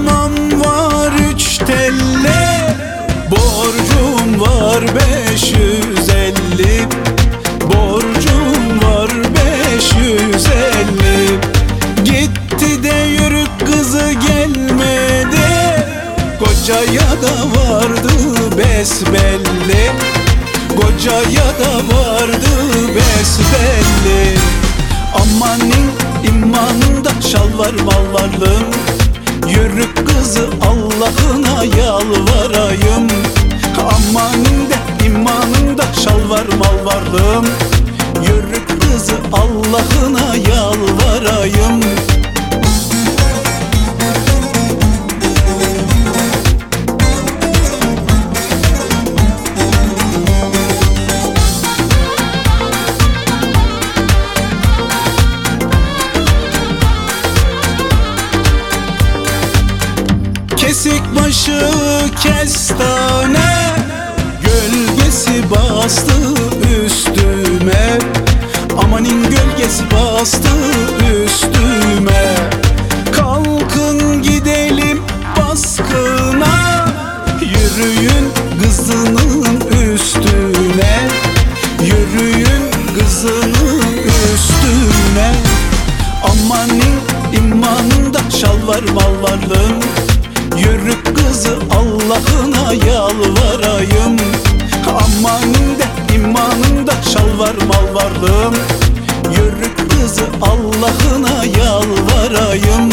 Anam var üç telle Borcum var beş yüz elli. Borcum var beş yüz elli. Gitti de yürük kızı gelmedi. Kocaya da vardı besbelli. Kocaya da vardı besbelli. Amanın imanında şal var mal varlığım Yürük kızı Allah'ına yalvarayım. Amanin de imanında şalvar malvarlım Yürük kızı Allah'ına yalvarayım Kesik başı kestane Gölgesi bastı üstüme. Amanin gölgesi bastı üstüme. Kalkın gidelim baskına Yürüyün kızının üstüne. Yürüyün kızının üstüne. Amanin imanında şalvar malvarlım Yürük kızı Allah'ına yalvarayım. Amanin de imanında şalvar malvarlım Yürük kızı Allah'ına yalvarayım.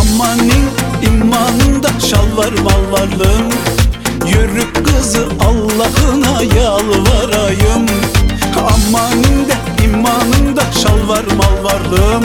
Amanin imanında şalvar malvarlım Yürük kızı Allah'ına yalvarayım. Amanin de imanında şalvar malvarlım